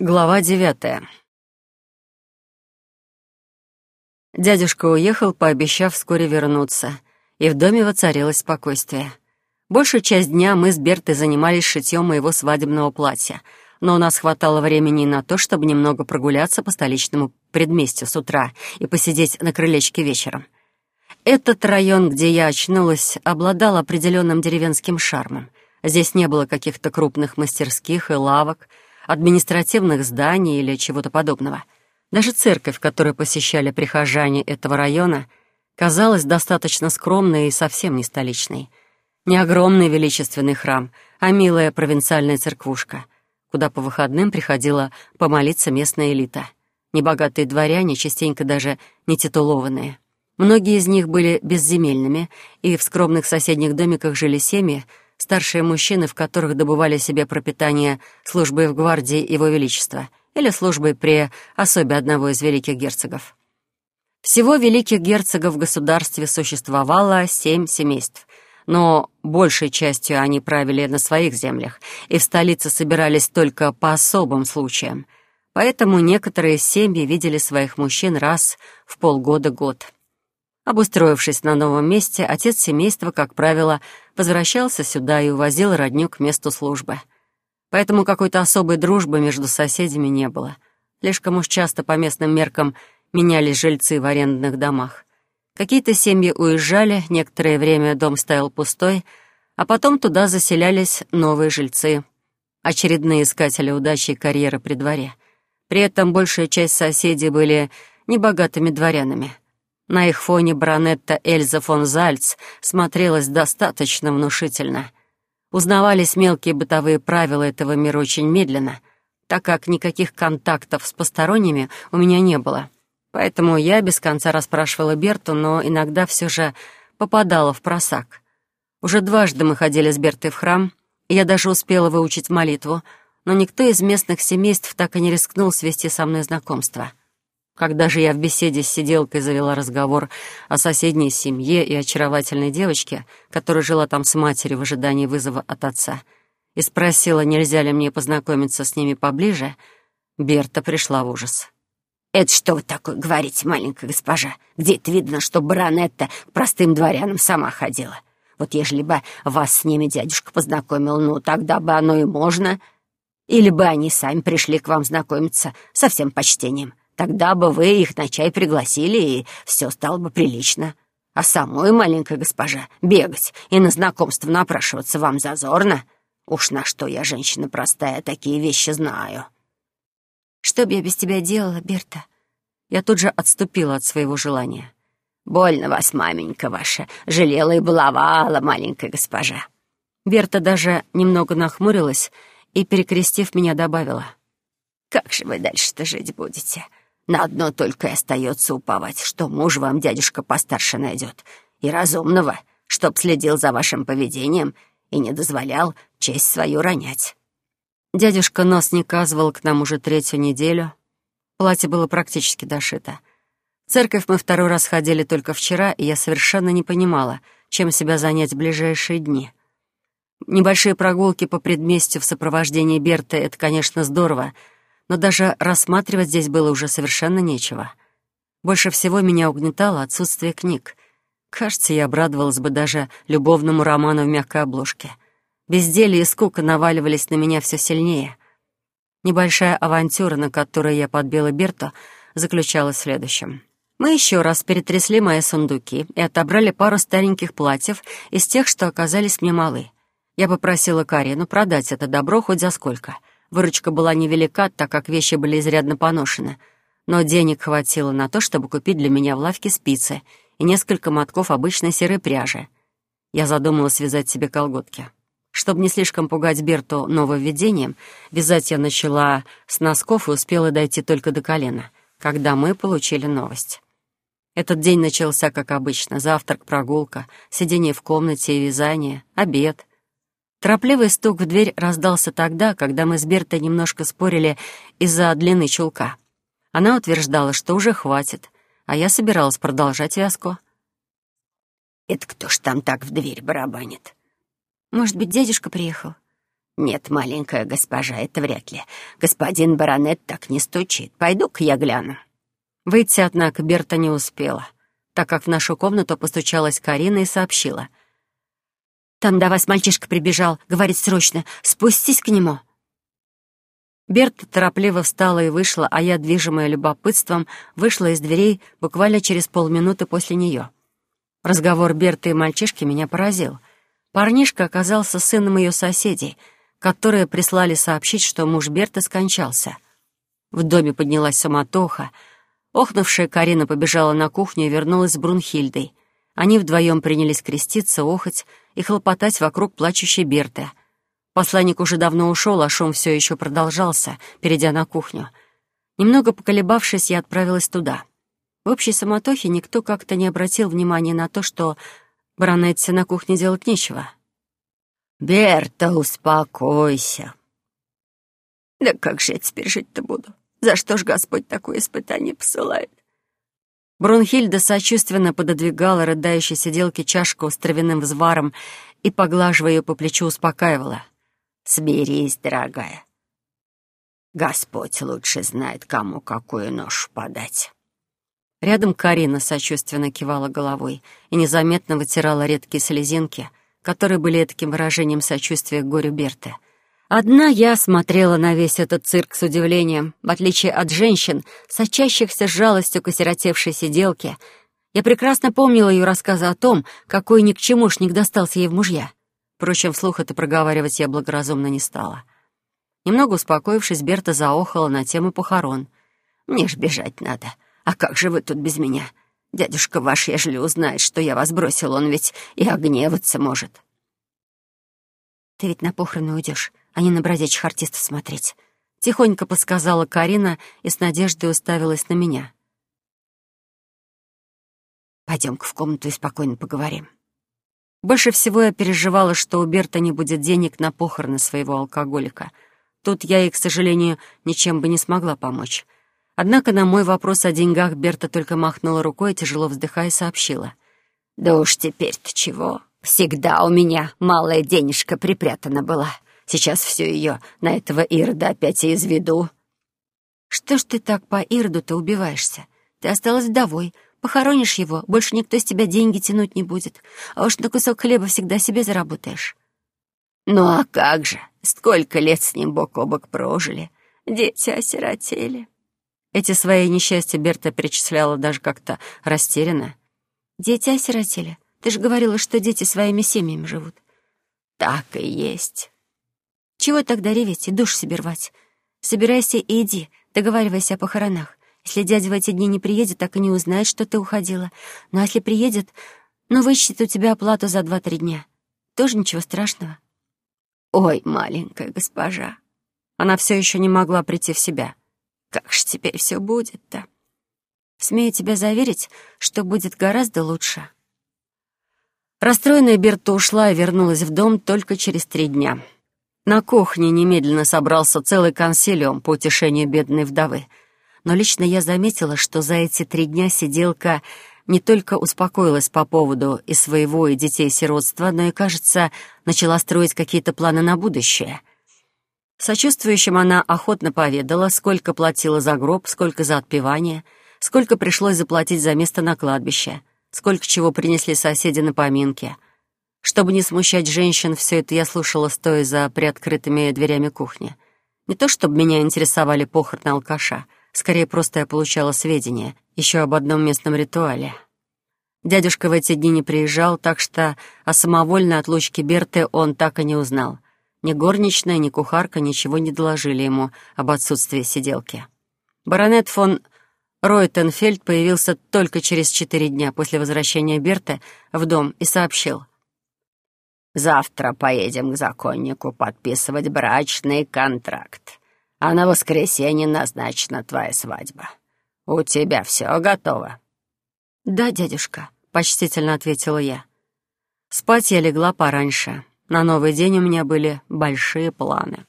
Глава девятая. Дядюшка уехал, пообещав вскоре вернуться, и в доме воцарилось спокойствие. Большую часть дня мы с Бертой занимались шитьем моего свадебного платья, но у нас хватало времени на то, чтобы немного прогуляться по столичному предместью с утра и посидеть на крылечке вечером. Этот район, где я очнулась, обладал определенным деревенским шармом. Здесь не было каких-то крупных мастерских и лавок — административных зданий или чего-то подобного. Даже церковь, которую посещали прихожане этого района, казалась достаточно скромной и совсем не столичной. Не огромный величественный храм, а милая провинциальная церквушка, куда по выходным приходила помолиться местная элита. Небогатые дворяне, частенько даже не титулованные. Многие из них были безземельными, и в скромных соседних домиках жили семьи, старшие мужчины, в которых добывали себе пропитание службой в гвардии Его Величества или службой при особе одного из великих герцогов. Всего великих герцогов в государстве существовало семь семейств, но большей частью они правили на своих землях, и в столице собирались только по особым случаям. Поэтому некоторые семьи видели своих мужчин раз в полгода-год. Обустроившись на новом месте, отец семейства, как правило, возвращался сюда и увозил родню к месту службы. Поэтому какой-то особой дружбы между соседями не было. Слишком уж часто по местным меркам менялись жильцы в арендных домах. Какие-то семьи уезжали, некоторое время дом стоял пустой, а потом туда заселялись новые жильцы, очередные искатели удачи и карьеры при дворе. При этом большая часть соседей были небогатыми дворянами — на их фоне баронетта Эльза фон Зальц смотрелась достаточно внушительно. Узнавались мелкие бытовые правила этого мира очень медленно, так как никаких контактов с посторонними у меня не было. Поэтому я без конца расспрашивала Берту, но иногда все же попадала в просак. Уже дважды мы ходили с Бертой в храм, и я даже успела выучить молитву, но никто из местных семейств так и не рискнул свести со мной знакомство — когда же я в беседе с сиделкой завела разговор о соседней семье и очаровательной девочке, которая жила там с матерью в ожидании вызова от отца, и спросила, нельзя ли мне познакомиться с ними поближе, Берта пришла в ужас. «Это что вы такое говорите, маленькая госпожа? Где это видно, что баронетта к простым дворянам сама ходила? Вот ежели бы вас с ними дядюшка познакомил, ну, тогда бы оно и можно. Или бы они сами пришли к вам знакомиться со всем почтением». Тогда бы вы их на чай пригласили, и все стало бы прилично. А самой, маленькая госпожа, бегать и на знакомство напрашиваться вам зазорно? Уж на что я, женщина простая, такие вещи знаю. Что бы я без тебя делала, Берта? Я тут же отступила от своего желания. Больно вас, маменька ваша, жалела и баловала, маленькая госпожа. Берта даже немного нахмурилась и, перекрестив меня, добавила. «Как же вы дальше-то жить будете? На одно только и остается уповать, что муж вам дядюшка постарше найдет, и разумного, чтоб следил за вашим поведением и не дозволял честь свою ронять». Дядюшка нос не казывал к нам уже третью неделю. Платье было практически дошито. В церковь мы второй раз ходили только вчера, и я совершенно не понимала, чем себя занять в ближайшие дни. Небольшие прогулки по предместью в сопровождении Берты — это, конечно, здорово — но даже рассматривать здесь было уже совершенно нечего. Больше всего меня угнетало отсутствие книг. Кажется, я обрадовалась бы даже любовному роману в мягкой обложке. Безделье и скука наваливались на меня все сильнее. Небольшая авантюра, на которую я подбила Берту, заключалась в следующем. Мы еще раз перетрясли мои сундуки и отобрали пару стареньких платьев из тех, что оказались мне малы. Я попросила Карину продать это добро хоть за сколько — Выручка была невелика, так как вещи были изрядно поношены, но денег хватило на то, чтобы купить для меня в лавке спицы и несколько мотков обычной серой пряжи. Я задумала связать себе колготки. Чтобы не слишком пугать Берту нововведением, вязать я начала с носков и успела дойти только до колена, когда мы получили новость. Этот день начался как обычно. Завтрак, прогулка, сидение в комнате и вязание, обед — Торопливый стук в дверь раздался тогда, когда мы с Бертой немножко спорили из-за длины чулка. Она утверждала, что уже хватит, а я собиралась продолжать вязку. «Это кто ж там так в дверь барабанит?» «Может быть, дедушка приехал?» «Нет, маленькая госпожа, это вряд ли. Господин баронет так не стучит. Пойду-ка я гляну». Выйти, однако, Берта не успела, так как в нашу комнату постучалась Карина и сообщила. «Там до вас мальчишка прибежал, говорит срочно, спустись к нему». Берта торопливо встала и вышла, а я, движимая любопытством, вышла из дверей буквально через полминуты после нее. Разговор Берты и мальчишки меня поразил. Парнишка оказался сыном ее соседей, которые прислали сообщить, что муж Берты скончался. В доме поднялась суматоха. Охнувшая Карина побежала на кухню и вернулась с Брунхильдой. Они вдвоем принялись креститься, охоть и хлопотать вокруг плачущей Берты — Посланник уже давно ушел, а шум все еще продолжался, перейдя на кухню. Немного поколебавшись, я отправилась туда. В общей самотохе никто как-то не обратил внимания на то, что баронетте на кухне делать нечего. «Берта, успокойся!» «Да как же я теперь жить-то буду? За что ж Господь такое испытание посылает?» Брунхильда сочувственно пододвигала рыдающей сиделке чашку с травяным взваром и, поглаживая ее по плечу, успокаивала. Смирись, дорогая. Господь лучше знает, кому какую нож подать. Рядом Карина сочувственно кивала головой и незаметно вытирала редкие слезинки, которые были таким выражением сочувствия к горю Берты. Одна я смотрела на весь этот цирк с удивлением. В отличие от женщин, сочащихся жалостью к осиротевшей сиделке, я прекрасно помнила ее рассказы о том, какой никчемушник достался ей в мужья — Впрочем, вслух это проговаривать я благоразумно не стала. Немного успокоившись, Берта заохала на тему похорон. «Мне ж бежать надо. А как же вы тут без меня? Дядюшка ваш, ежели узнает, что я вас бросил, он ведь и огневаться может». «Ты ведь на похороны уйдешь, а не на бродячих артистов смотреть», — тихонько подсказала Карина и с надеждой уставилась на меня. «Пойдем-ка в комнату и спокойно поговорим». Больше всего я переживала, что у Берта не будет денег на похороны своего алкоголика. Тут я ей, к сожалению, ничем бы не смогла помочь. Однако на мой вопрос о деньгах Берта только махнула рукой и, тяжело вздыхая, сообщила. «Да уж теперь-то чего? Всегда у меня малая денежка припрятана была. Сейчас все ее на этого Ирода опять изведу». «Что ж ты так по Ироду-то убиваешься? Ты осталась вдовой, Похоронишь его, больше никто с тебя деньги тянуть не будет. А уж на кусок хлеба всегда себе заработаешь. Ну а как же? Сколько лет с ним бок о бок прожили. Дети осиротели. Эти свои несчастья Берта перечисляла даже как-то растерянно. Дети осиротели? Ты же говорила, что дети своими семьями живут. Так и есть. Чего тогда реветь и душ себе рвать? Собирайся и иди, договаривайся о похоронах. Если дядя в эти дни не приедет, так и не узнает, что ты уходила. Но если приедет, ну, вычтет у тебя оплату за два-три дня. Тоже ничего страшного. Ой, маленькая госпожа. Она все еще не могла прийти в себя. Как ж теперь все будет-то? Смею тебя заверить, что будет гораздо лучше. Расстроенная Берта ушла и вернулась в дом только через три дня. На кухне немедленно собрался целый консилиум по утешению бедной вдовы — но лично я заметила, что за эти три дня сиделка не только успокоилась по поводу и своего, и детей сиротства, но и, кажется, начала строить какие-то планы на будущее. Сочувствующим она охотно поведала, сколько платила за гроб, сколько за отпевание, сколько пришлось заплатить за место на кладбище, сколько чего принесли соседи на поминки. Чтобы не смущать женщин, все это я слушала, стоя за приоткрытыми дверями кухни. Не то чтобы меня интересовали похороны алкаша — Скорее, просто я получала сведения еще об одном местном ритуале. Дядюшка в эти дни не приезжал, так что о самовольной отлучке Берты он так и не узнал. Ни горничная, ни кухарка ничего не доложили ему об отсутствии сиделки. Баронет фон Ройтенфельд появился только через четыре дня после возвращения Берты в дом и сообщил. «Завтра поедем к законнику подписывать брачный контракт а на воскресенье назначена твоя свадьба. У тебя все готово?» «Да, дядюшка», — почтительно ответила я. Спать я легла пораньше. На новый день у меня были большие планы.